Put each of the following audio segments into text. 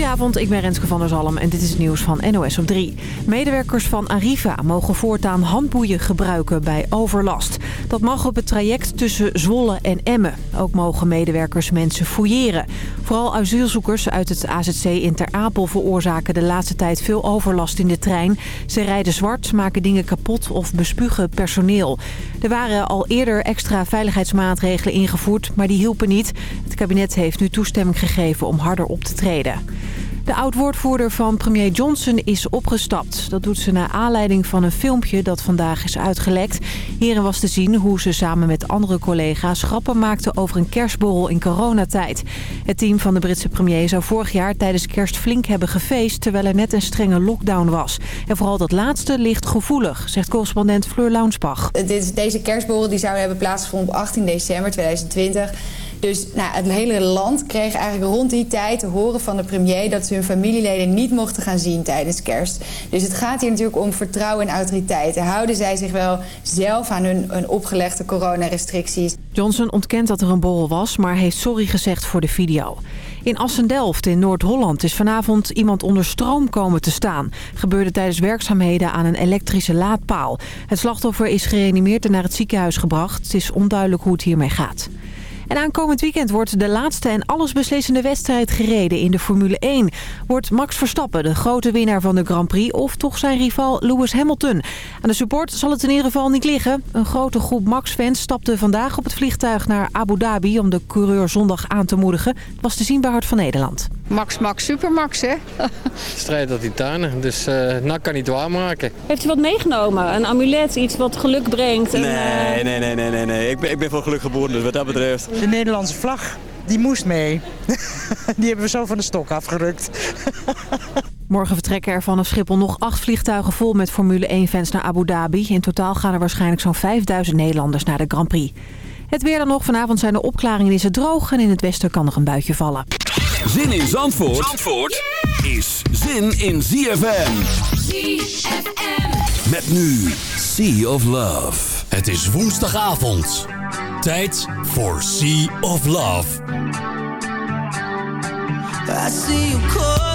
Goedenavond, ik ben Renske van der Zalm en dit is het nieuws van NOS op 3. Medewerkers van Arriva mogen voortaan handboeien gebruiken bij overlast. Dat mag op het traject tussen Zwolle en Emmen. Ook mogen medewerkers mensen fouilleren. Vooral asielzoekers uit het AZC in Ter Apel veroorzaken de laatste tijd veel overlast in de trein. Ze rijden zwart, maken dingen kapot of bespugen personeel. Er waren al eerder extra veiligheidsmaatregelen ingevoerd, maar die hielpen niet. Het kabinet heeft nu toestemming gegeven om harder op te treden. De oud-woordvoerder van premier Johnson is opgestapt. Dat doet ze naar aanleiding van een filmpje dat vandaag is uitgelekt. Hierin was te zien hoe ze samen met andere collega's grappen maakte over een kerstborrel in coronatijd. Het team van de Britse premier zou vorig jaar tijdens kerst flink hebben gefeest... terwijl er net een strenge lockdown was. En vooral dat laatste ligt gevoelig, zegt correspondent Fleur Launsbach. Deze kerstborrel die zou hebben plaatsgevonden op 18 december 2020... Dus nou, het hele land kreeg eigenlijk rond die tijd te horen van de premier... dat ze hun familieleden niet mochten gaan zien tijdens kerst. Dus het gaat hier natuurlijk om vertrouwen en autoriteit. Houden zij zich wel zelf aan hun, hun opgelegde coronarestricties? Johnson ontkent dat er een borrel was, maar heeft sorry gezegd voor de video. In Assendelft in Noord-Holland is vanavond iemand onder stroom komen te staan. Gebeurde tijdens werkzaamheden aan een elektrische laadpaal. Het slachtoffer is gereanimeerd en naar het ziekenhuis gebracht. Het is onduidelijk hoe het hiermee gaat. En aankomend weekend wordt de laatste en allesbeslissende wedstrijd gereden in de Formule 1. Wordt Max Verstappen de grote winnaar van de Grand Prix of toch zijn rival Lewis Hamilton? Aan de support zal het in ieder geval niet liggen. Een grote groep Max-fans stapte vandaag op het vliegtuig naar Abu Dhabi om de coureur zondag aan te moedigen. Het was te zien bij Hart van Nederland. Max, Max, Supermax, hè? Strijd dat titanen, dus uh, nou kan niet waarmaken. Heeft u wat meegenomen? Een amulet, iets wat geluk brengt? Nee, nee, nee, nee, nee, nee. Ik, ben, ik ben voor geluk geboren, dus wat dat betreft. De Nederlandse vlag, die moest mee. die hebben we zo van de stok afgerukt. Morgen vertrekken er vanaf Schiphol nog acht vliegtuigen vol met Formule 1-fans naar Abu Dhabi. In totaal gaan er waarschijnlijk zo'n 5000 Nederlanders naar de Grand Prix. Het weer dan nog. Vanavond zijn er opklaringen is het droog en in het westen kan er een buitje vallen. Zin in Zandvoort, Zandvoort is zin in ZFM. ZFM. Met nu Sea of Love. Het is woensdagavond. Tijd voor Sea of Love. I see you calling.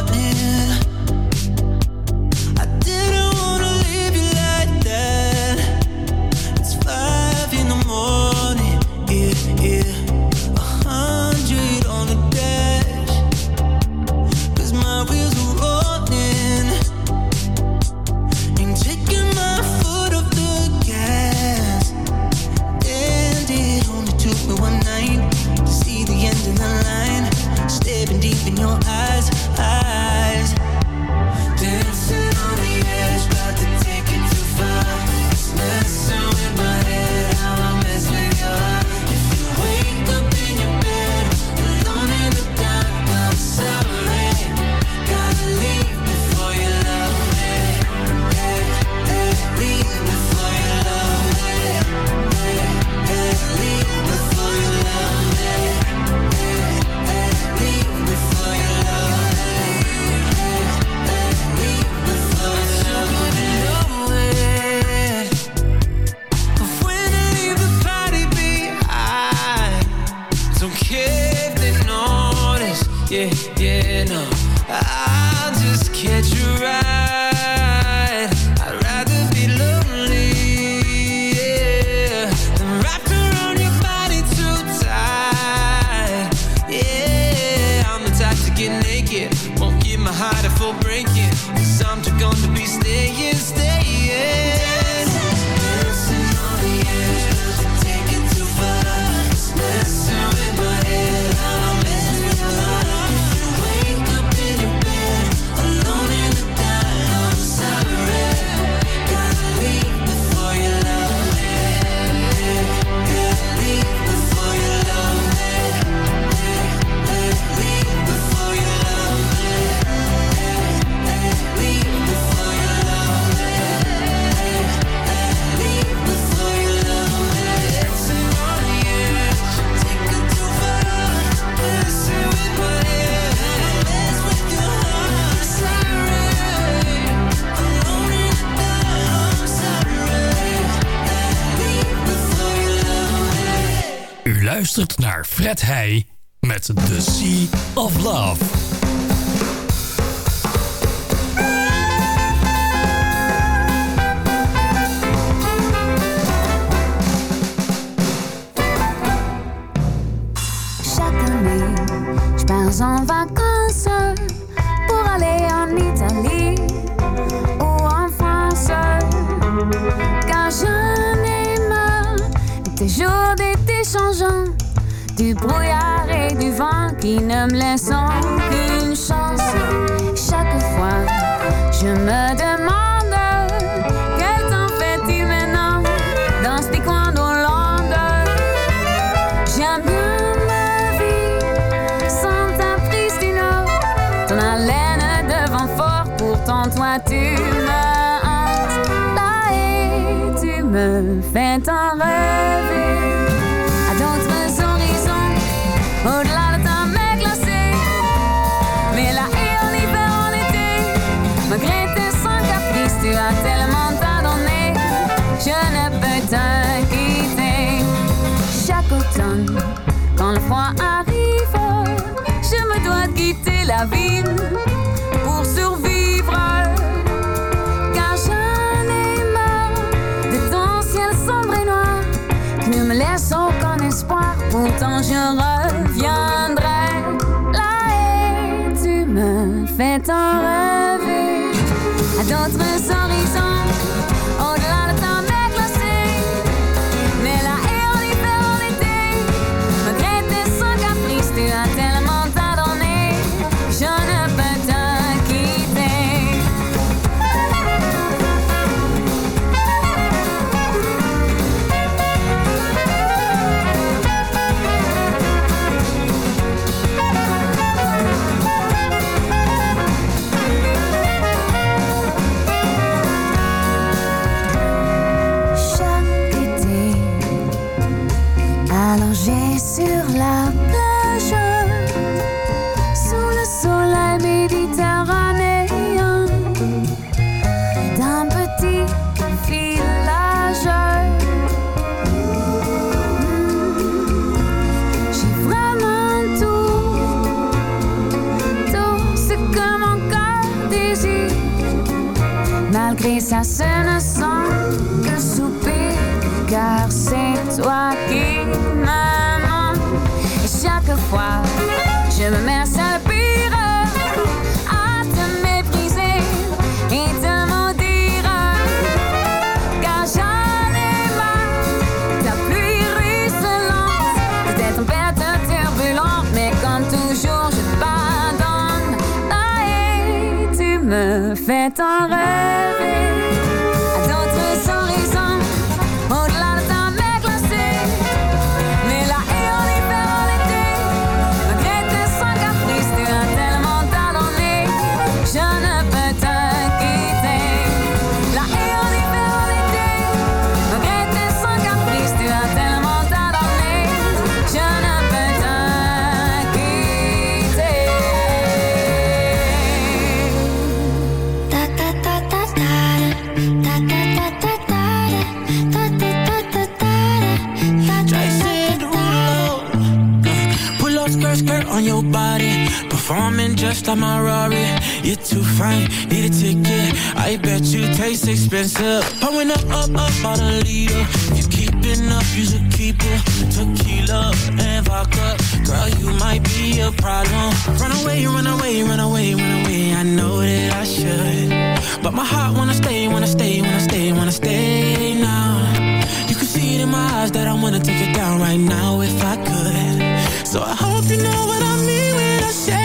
Yeah, yeah, no. I'll just catch a ride. luistert naar Fred Heij met The Sea of Love. Chaque année, je pars en vacances pour aller en Italie ou en France. Car j'en ai marre des jours d'été changeants. Du brouillard et du vent qui ne me laissent aucune chance. Chaque fois, je me Malgré ça, ce ne sont que soupirs, car c'est toi qui m'aimes. Et chaque fois, je me mets à just like my Rari. You're too fine, need a ticket. I bet you taste expensive. Pouring up, up, up, about a liter. If you keeping up, you should keep it. Tequila and vodka. Girl, you might be a problem. Run away, run away, run away, run away. I know that I should. But my heart wanna stay, wanna stay, wanna stay, wanna stay now. You can see it in my eyes that I wanna take it down right now if I could. So I hope you know what I mean when I say,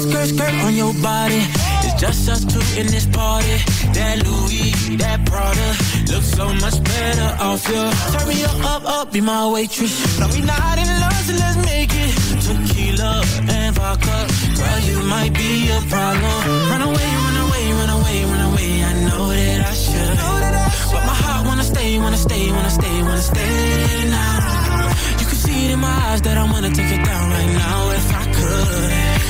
skirt, skirt on your body. It's just us two in this party. That Louis, that Prada, looks so much better off you. Turn me up, up, up, be my waitress. No, we not in love, so let's make it. Tequila and vodka, girl, you might be a problem. Run away, run away, run away, run away. I know that I should. But my heart wanna stay, wanna stay, wanna stay, wanna stay now. You can see it in my eyes that I wanna take it down right now if I could.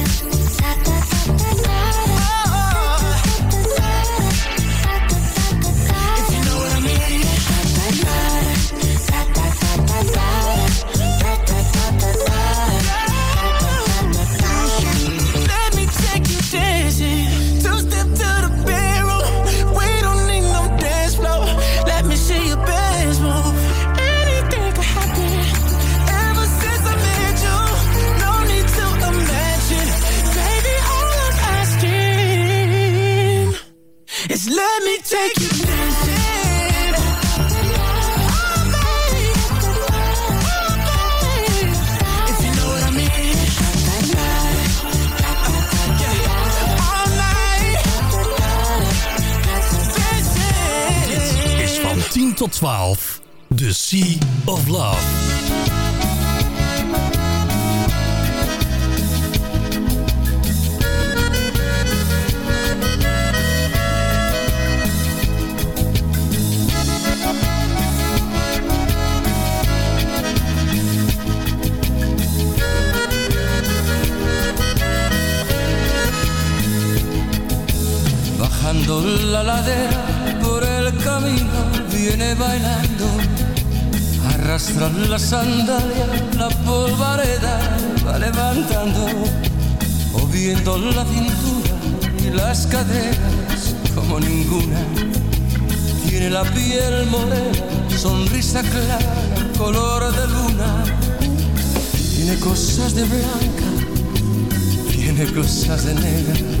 12. The Sea of Love. Bajando la camino viene bailando. Arrastra la sandalia, la polvareda va levantando. Moviendo la cintura y las caderas como ninguna. Tiene la piel morena, sonrisa clara, color de luna. Tiene cosas de blanca, tiene cosas de negra.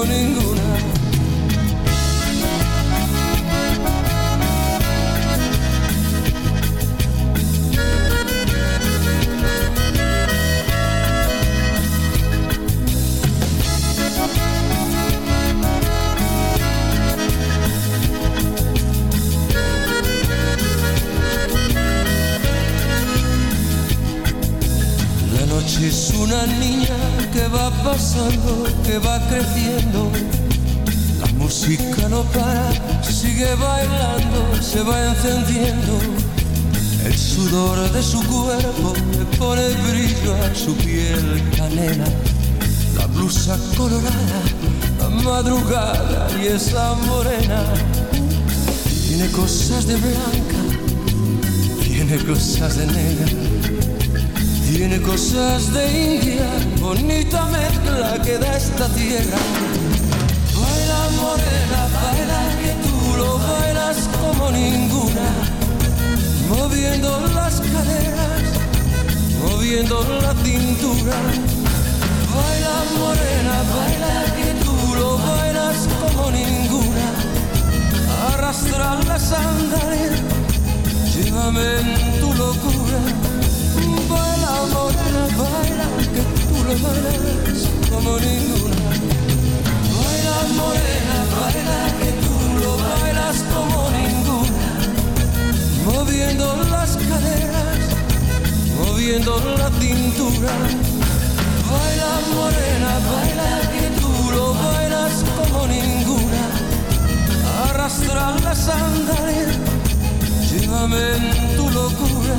morning. Sudor de su cuerpo le pone brillo a su piel canela. La blusa colorada, la madrugada y esa morena. Tiene cosas de blanca, tiene cosas de negra. Tiene cosas de India, bonita mezcla que da esta tierra. Baila morena, baila que tú lo bailas como ninguna. Moviendo las caderas, moviendo la cintura. Baila morena, baila que tú lo bailas como ninguna. Arrastra la sandalia, llévame en tu locura. Baila morena, baila que tú lo bailas como ninguna. Baila morena, baila que tú lo bailas como. Moviendo las caderas, moviendo la cintura. Baila morena, baila que tú lo bailas como ninguna. Arrastra la sandalia, llévame en tu locura.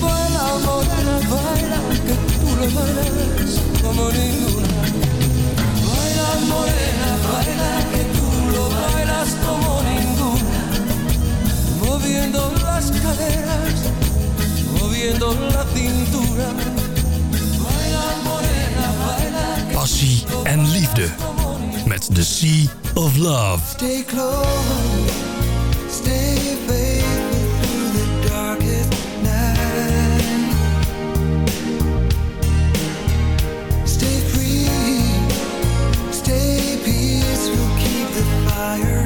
Baila morena, baila que tú lo bailas como ninguna. Baila morena, baila que tú lo bailas como moviendo las caderas, moviendo la cintura. Baila morena, baila. Passie en liefde met The Sea of Love. Stay close, stay faithful through the darkest night. Stay free, stay peaceful, keep the fire.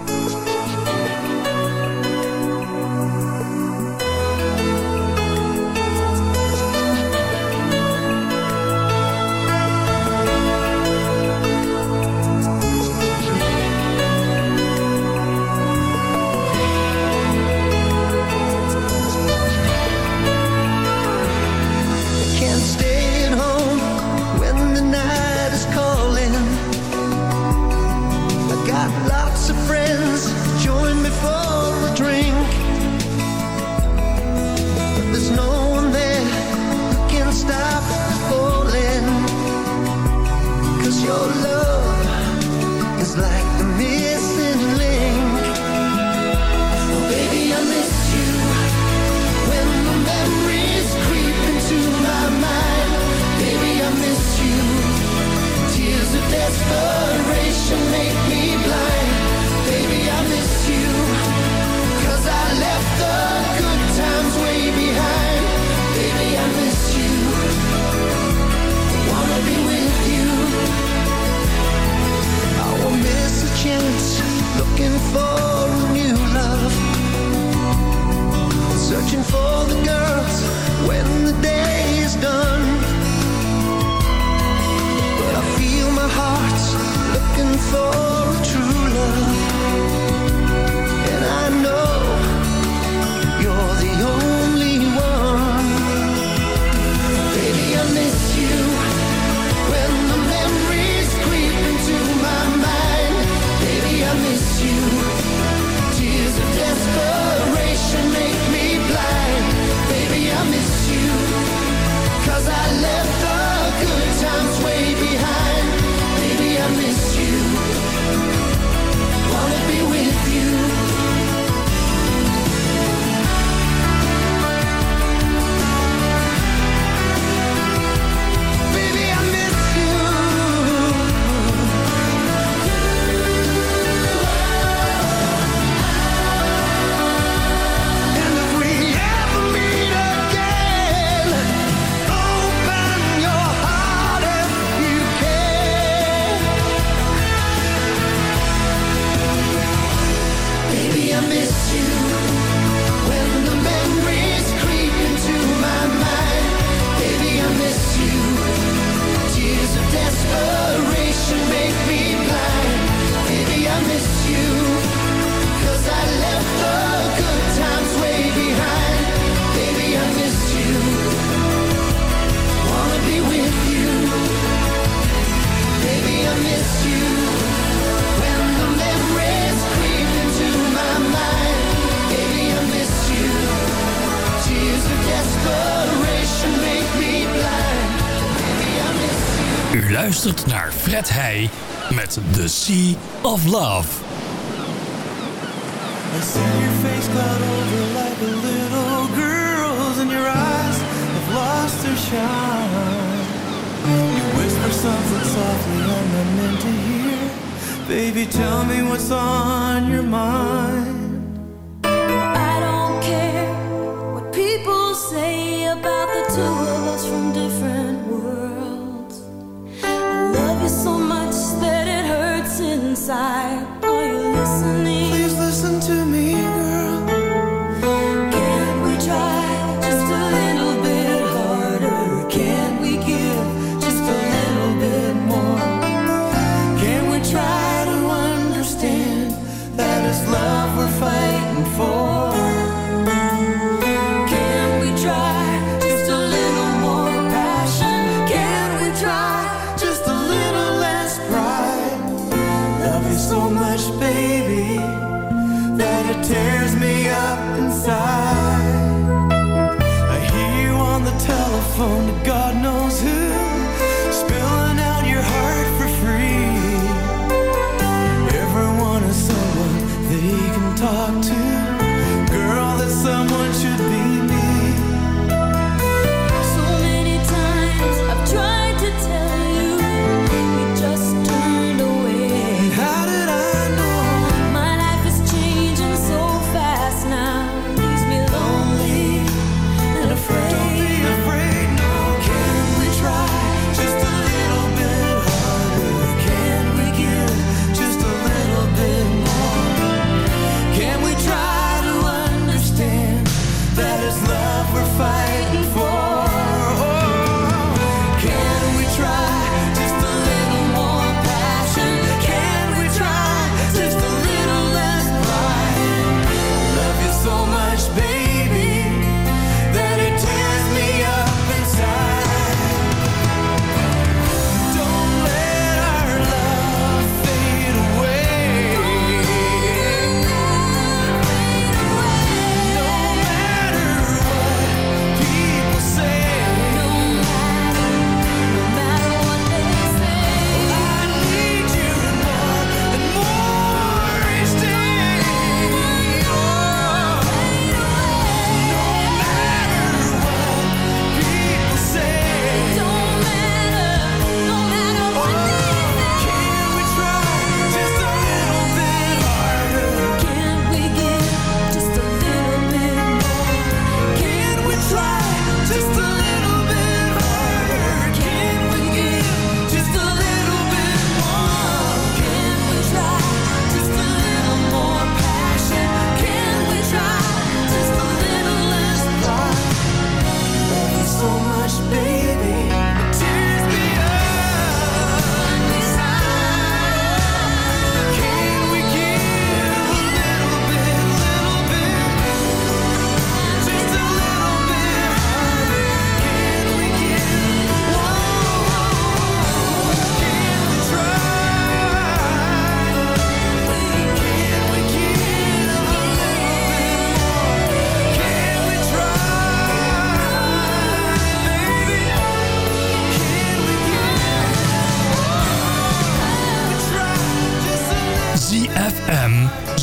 U luistert naar Fred Heij met The Sea of Love. I see your face cloud over like a little girl's And your eyes have lost their shine. You whisper something softly I'm meant to hear. Baby, tell me what's on your mind. People say About the two of us from different side. Are you listening? Please listen to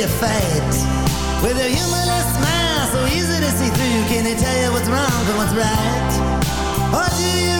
you fight. With a humorless smile So easy to see through. Can they tell you what's wrong and what's right? Or do you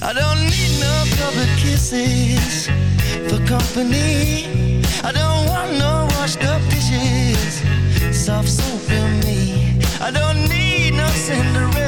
I don't need no covered kisses for company. I don't want no washed up dishes, soft soap in me. I don't need no Cinderella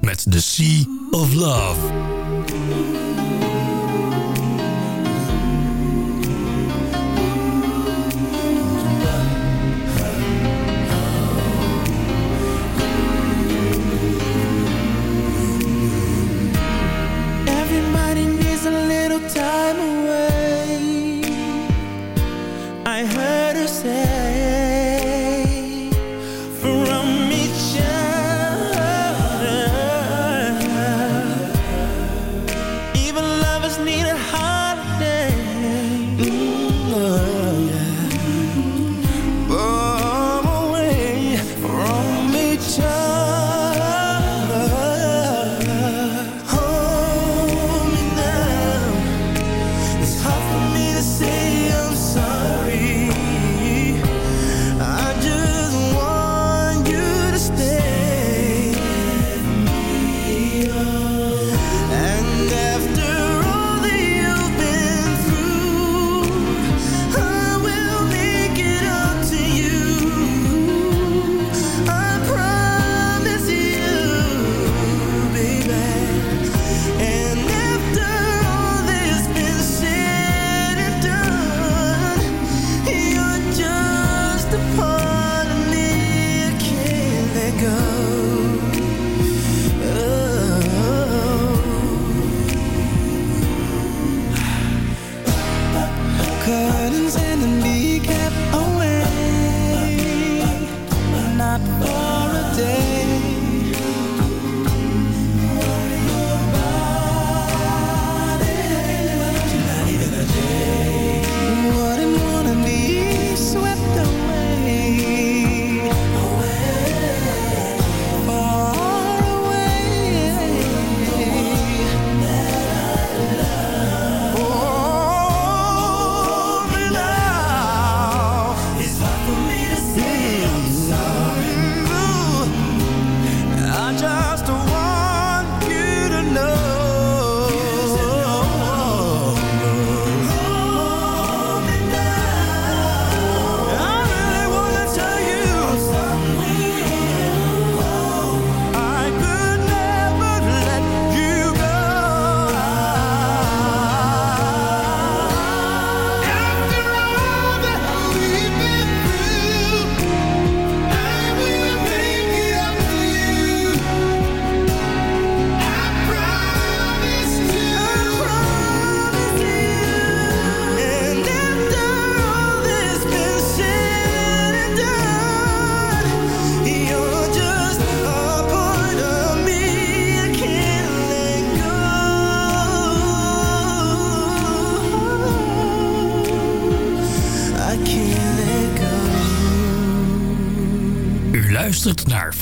Met The Sea of Love.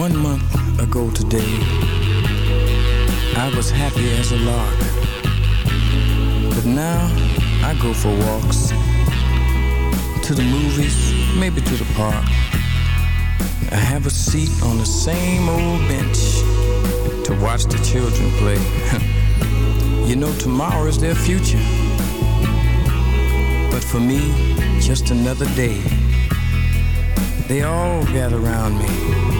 One month ago today, I was happy as a lark. But now I go for walks to the movies, maybe to the park. I have a seat on the same old bench to watch the children play. you know, tomorrow is their future. But for me, just another day. They all gather around me.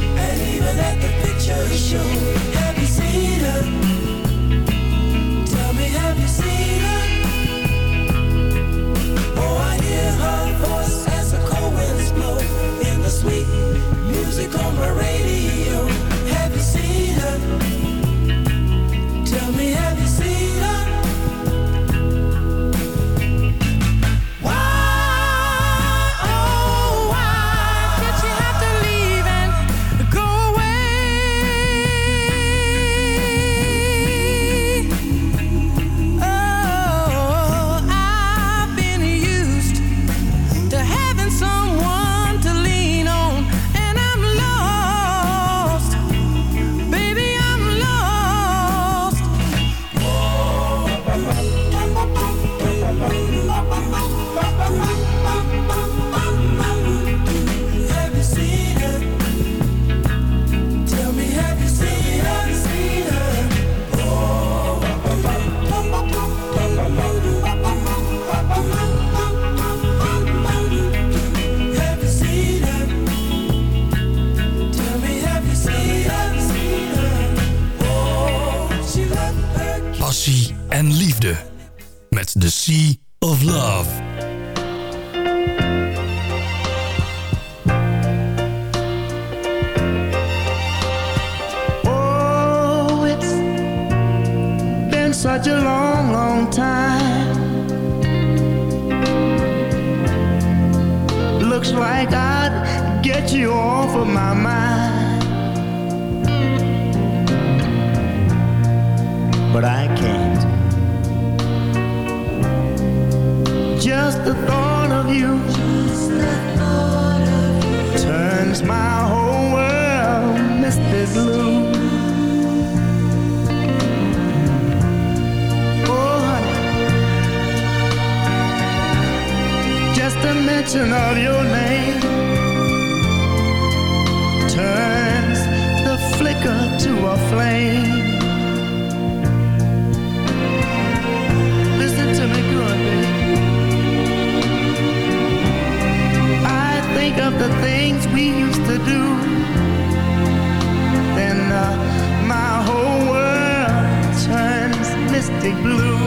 Have you seen her? Tell me, have you seen her? Oh, I hear her voice as the cold winds blow in the sweet music on radio. Have you seen her? Tell me, have you seen her? Have en liefde. Met The Sea of Love. Oh, it's been such a long, long time. Looks like I'd get you off of my mind. But I can't. The thought of you turns my whole world misty blue. Oh, honey, just the mention of your name turns the flicker to a flame. Used to do. Then uh, my whole world turns misty blues.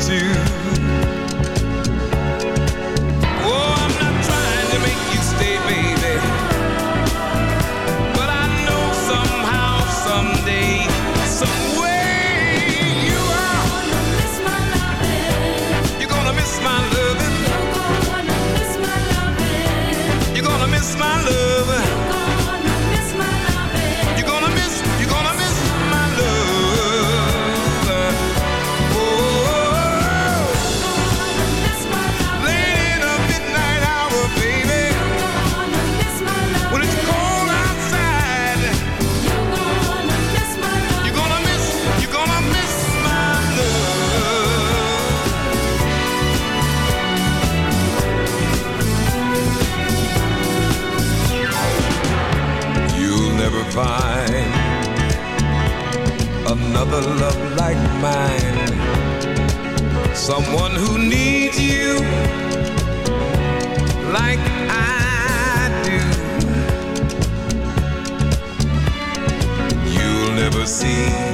to find another love like mine. Someone who needs you like I do. You'll never see